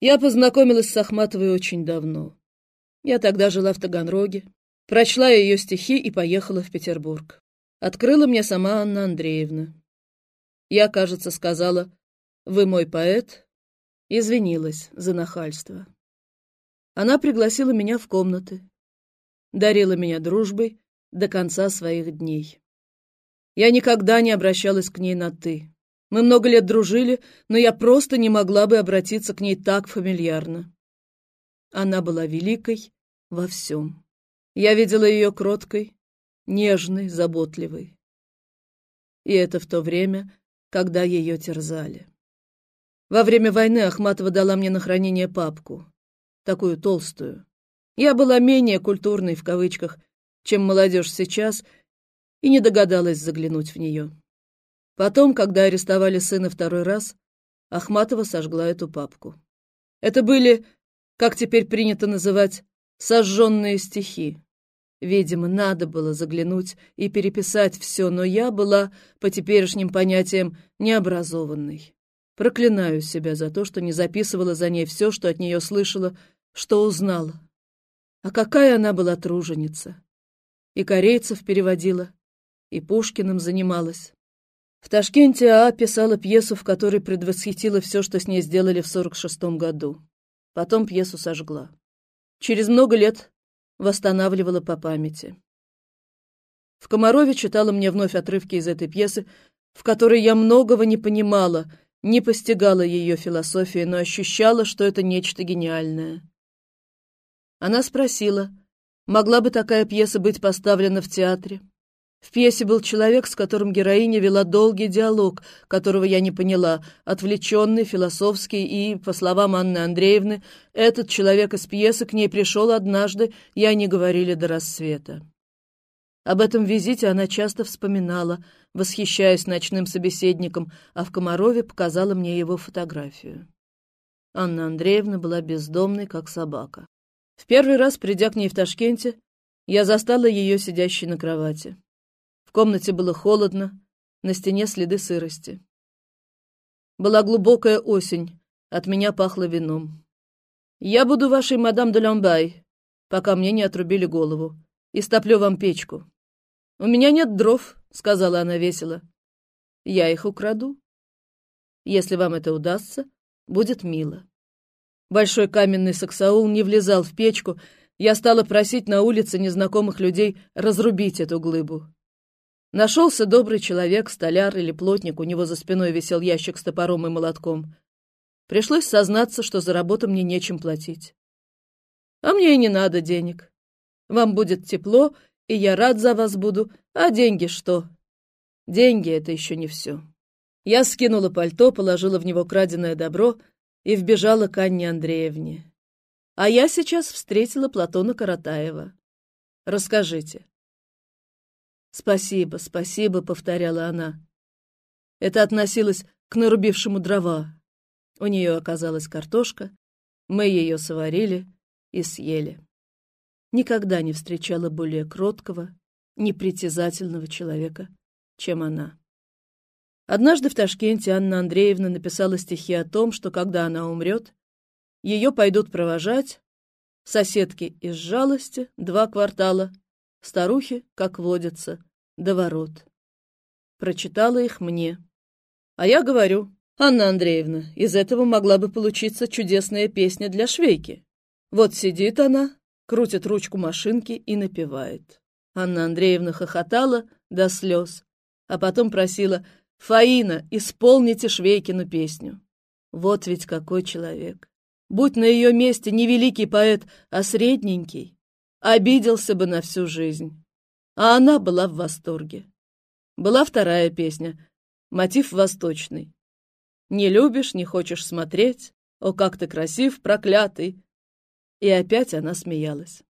Я познакомилась с Ахматовой очень давно. Я тогда жила в Таганроге, прочла ее стихи и поехала в Петербург. Открыла мне сама Анна Андреевна. Я, кажется, сказала «Вы мой поэт», извинилась за нахальство. Она пригласила меня в комнаты, дарила меня дружбой до конца своих дней. Я никогда не обращалась к ней на «ты». Мы много лет дружили, но я просто не могла бы обратиться к ней так фамильярно. Она была великой во всем. Я видела ее кроткой, нежной, заботливой. И это в то время, когда ее терзали. Во время войны Ахматова дала мне на хранение папку, такую толстую. Я была менее культурной, в кавычках, чем молодежь сейчас, и не догадалась заглянуть в нее. Потом, когда арестовали сына второй раз, Ахматова сожгла эту папку. Это были, как теперь принято называть, сожженные стихи. Видимо, надо было заглянуть и переписать все, но я была, по теперешним понятиям, необразованной. Проклинаю себя за то, что не записывала за ней все, что от нее слышала, что узнала. А какая она была труженица! И корейцев переводила, и Пушкиным занималась. В Ташкенте А писала пьесу, в которой предвосхитила все, что с ней сделали в 46-м году. Потом пьесу сожгла. Через много лет восстанавливала по памяти. В Комарове читала мне вновь отрывки из этой пьесы, в которой я многого не понимала, не постигала ее философии, но ощущала, что это нечто гениальное. Она спросила, могла бы такая пьеса быть поставлена в театре? В пьесе был человек, с которым героиня вела долгий диалог, которого я не поняла, отвлеченный, философский, и, по словам Анны Андреевны, этот человек из пьесы к ней пришел однажды, и они говорили до рассвета. Об этом визите она часто вспоминала, восхищаясь ночным собеседником, а в Комарове показала мне его фотографию. Анна Андреевна была бездомной, как собака. В первый раз, придя к ней в Ташкенте, я застала ее сидящей на кровати. В комнате было холодно, на стене следы сырости. Была глубокая осень, от меня пахло вином. «Я буду вашей мадам де Ломбай, пока мне не отрубили голову, и стоплю вам печку. У меня нет дров», — сказала она весело. «Я их украду. Если вам это удастся, будет мило». Большой каменный саксаул не влезал в печку, я стала просить на улице незнакомых людей разрубить эту глыбу. Нашелся добрый человек, столяр или плотник, у него за спиной висел ящик с топором и молотком. Пришлось сознаться, что за работу мне нечем платить. А мне и не надо денег. Вам будет тепло, и я рад за вас буду, а деньги что? Деньги — это еще не все. Я скинула пальто, положила в него краденое добро и вбежала к Анне Андреевне. А я сейчас встретила Платона Каратаева. Расскажите, «Спасибо, спасибо», — повторяла она. Это относилось к нарубившему дрова. У нее оказалась картошка, мы ее сварили и съели. Никогда не встречала более кроткого, непритязательного человека, чем она. Однажды в Ташкенте Анна Андреевна написала стихи о том, что когда она умрет, ее пойдут провожать соседки из жалости два квартала Старухи, как водятся, до ворот. Прочитала их мне. А я говорю, Анна Андреевна, из этого могла бы получиться чудесная песня для швейки. Вот сидит она, крутит ручку машинки и напевает. Анна Андреевна хохотала до слез, а потом просила «Фаина, исполните Швейкину песню». Вот ведь какой человек. Будь на ее месте не великий поэт, а средненький, обиделся бы на всю жизнь. А она была в восторге. Была вторая песня, мотив восточный. «Не любишь, не хочешь смотреть, о, как ты красив, проклятый!» И опять она смеялась.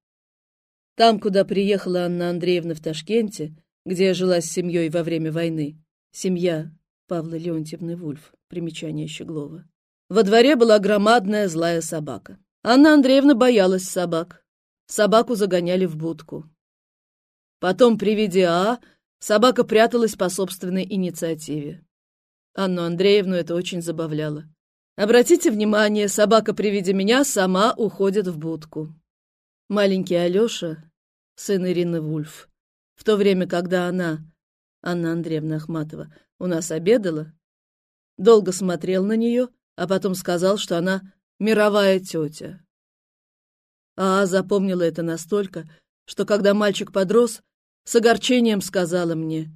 Там, куда приехала Анна Андреевна в Ташкенте, где я жила с семьей во время войны, семья Павла Леонтьевны Вульф, примечание Щеглова, во дворе была громадная злая собака. Анна Андреевна боялась собак, собаку загоняли в будку. Потом при виде А собака пряталась по собственной инициативе. Анну Андреевну это очень забавляло. Обратите внимание, собака при виде меня сама уходит в будку. Маленький Алёша, сын Ирины Вульф, в то время, когда она, Анна Андреевна Ахматова, у нас обедала, долго смотрел на нее, а потом сказал, что она мировая тетя. А запомнила это настолько, что когда мальчик подрос, с огорчением сказала мне,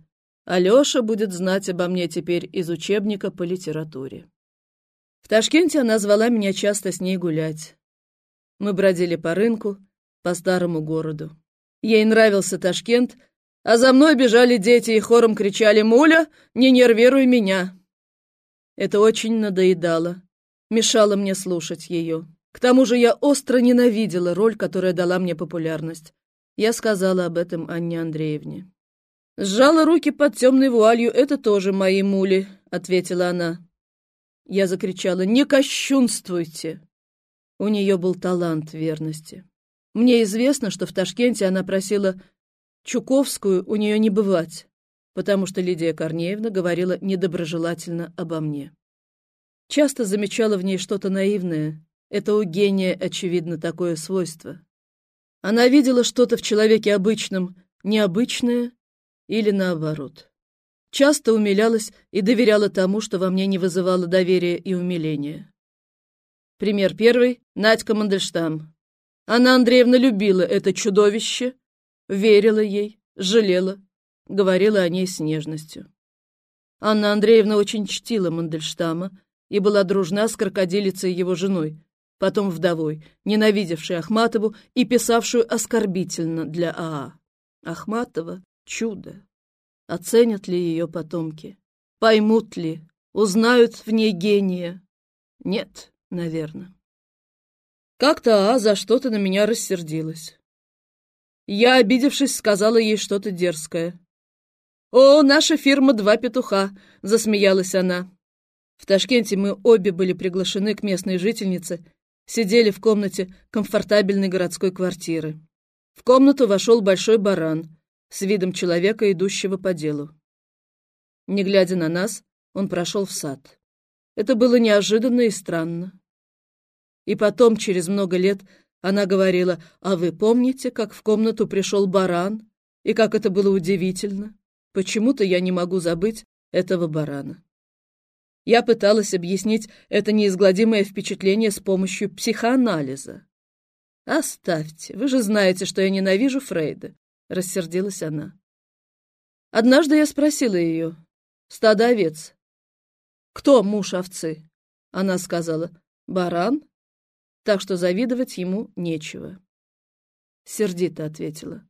«Алеша будет знать обо мне теперь из учебника по литературе». В Ташкенте она звала меня часто с ней гулять. Мы бродили по рынку, по старому городу. Ей нравился Ташкент, а за мной бежали дети и хором кричали «Муля, не нервируй меня!». Это очень надоедало, мешало мне слушать ее. К тому же я остро ненавидела роль, которая дала мне популярность. Я сказала об этом Анне Андреевне. «Сжала руки под темной вуалью, это тоже мои мули», — ответила она. Я закричала «Не кощунствуйте!» У нее был талант верности. Мне известно, что в Ташкенте она просила Чуковскую у нее не бывать, потому что Лидия Корнеевна говорила недоброжелательно обо мне. Часто замечала в ней что-то наивное. Это у гения, очевидно, такое свойство. Она видела что-то в человеке обычном, необычное или наоборот. Часто умилялась и доверяла тому, что во мне не вызывало доверия и умиления. Пример первый — Надька Мандельштам. Анна Андреевна любила это чудовище, верила ей, жалела, говорила о ней с нежностью. Анна Андреевна очень чтила Мандельштама и была дружна с крокодилицей его женой, потом вдовой, ненавидевшей Ахматову и писавшую оскорбительно для АА. Ахматова — чудо. Оценят ли ее потомки? Поймут ли? Узнают в ней гения? Нет, наверное. Как-то А за что-то на меня рассердилась. Я, обидевшись, сказала ей что-то дерзкое. «О, наша фирма «Два петуха», — засмеялась она. В Ташкенте мы обе были приглашены к местной жительнице, сидели в комнате комфортабельной городской квартиры. В комнату вошел большой баран с видом человека, идущего по делу. Не глядя на нас, он прошел в сад. Это было неожиданно и странно. И потом, через много лет, она говорила, «А вы помните, как в комнату пришел баран? И как это было удивительно? Почему-то я не могу забыть этого барана». Я пыталась объяснить это неизгладимое впечатление с помощью психоанализа. «Оставьте, вы же знаете, что я ненавижу Фрейда», — рассердилась она. Однажды я спросила ее, «Стадо овец, кто муж овцы?» Она сказала, «Баран» так что завидовать ему нечего. Сердито ответила.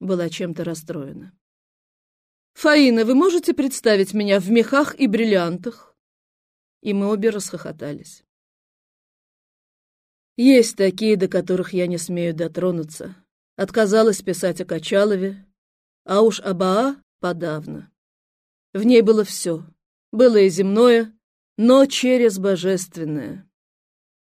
Была чем-то расстроена. «Фаина, вы можете представить меня в мехах и бриллиантах?» И мы обе расхохотались. Есть такие, до которых я не смею дотронуться. Отказалась писать о Качалове, а уж об Аа подавно. В ней было все. Было и земное, но через божественное.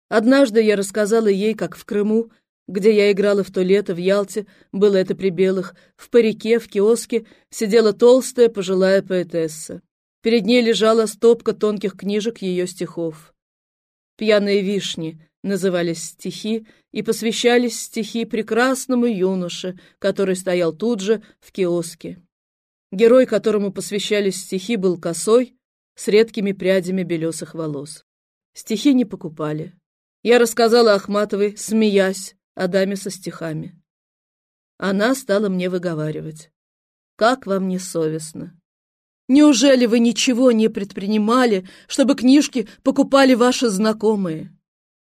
Однажды я рассказала ей, как в Крыму, где я играла в то лето в Ялте, было это при белых, в парике, в киоске, сидела толстая пожилая поэтесса. Перед ней лежала стопка тонких книжек ее стихов. «Пьяные вишни» назывались стихи, и посвящались стихи прекрасному юноше, который стоял тут же в киоске. Герой, которому посвящались стихи, был косой, с редкими прядями белесых волос. Стихи не покупали. Я рассказала Ахматовой, смеясь, о даме со стихами. Она стала мне выговаривать. Как вам не совестно? Неужели вы ничего не предпринимали, чтобы книжки покупали ваши знакомые?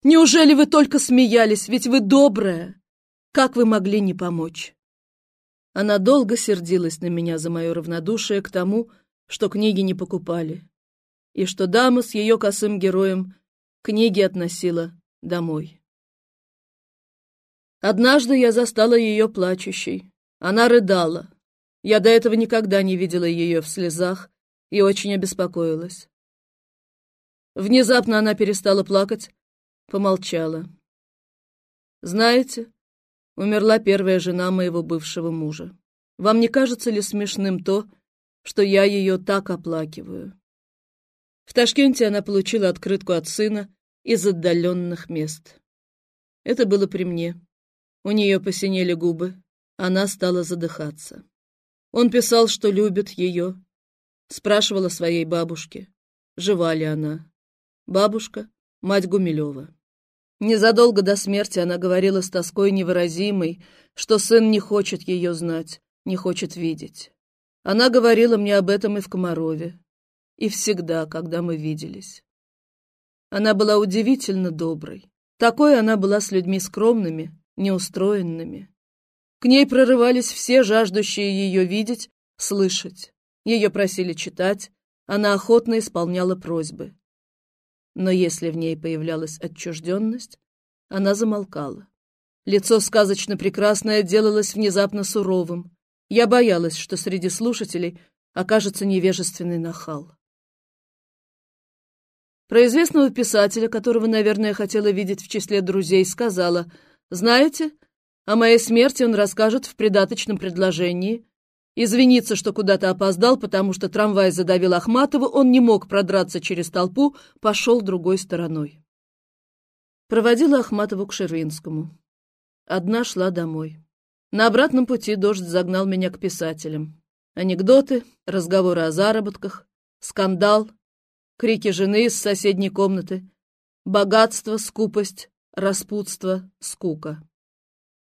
Неужели вы только смеялись, ведь вы добрая? Как вы могли не помочь? Она долго сердилась на меня за мое равнодушие к тому, что книги не покупали, и что дама с ее косым героем книги относила домой. Однажды я застала ее плачущей. Она рыдала. Я до этого никогда не видела ее в слезах и очень обеспокоилась. Внезапно она перестала плакать, помолчала. «Знаете, умерла первая жена моего бывшего мужа. Вам не кажется ли смешным то, что я ее так оплакиваю?» В Ташкенте она получила открытку от сына из отдаленных мест. Это было при мне. У нее посинели губы. Она стала задыхаться. Он писал, что любит ее. Спрашивал о своей бабушке. Жива ли она? Бабушка — мать Гумилева. Незадолго до смерти она говорила с тоской невыразимой, что сын не хочет ее знать, не хочет видеть. Она говорила мне об этом и в Комарове и всегда, когда мы виделись. Она была удивительно доброй. Такой она была с людьми скромными, неустроенными. К ней прорывались все жаждущие ее видеть, слышать. Ее просили читать, она охотно исполняла просьбы. Но если в ней появлялась отчужденность, она замолкала. Лицо сказочно прекрасное делалось внезапно суровым. Я боялась, что среди слушателей окажется невежественный нахал. Про известного писателя, которого, наверное, хотела видеть в числе друзей, сказала, «Знаете, о моей смерти он расскажет в придаточном предложении. Извиниться, что куда-то опоздал, потому что трамвай задавил Ахматову, он не мог продраться через толпу, пошел другой стороной». Проводила Ахматову к Шервинскому. Одна шла домой. На обратном пути дождь загнал меня к писателям. Анекдоты, разговоры о заработках, скандал, крики жены из соседней комнаты, богатство, скупость, распутство, скука.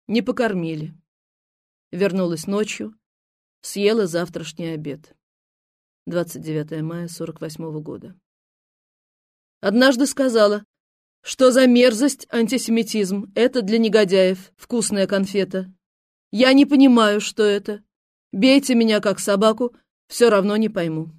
Не покормили. Вернулась ночью, съела завтрашний обед. 29 мая 48 года. Однажды сказала, что за мерзость антисемитизм, это для негодяев, вкусная конфета. Я не понимаю, что это. Бейте меня как собаку, все равно не пойму.